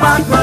back.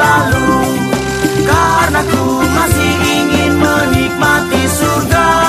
lalu Karena ku masih ingin menikmati surga.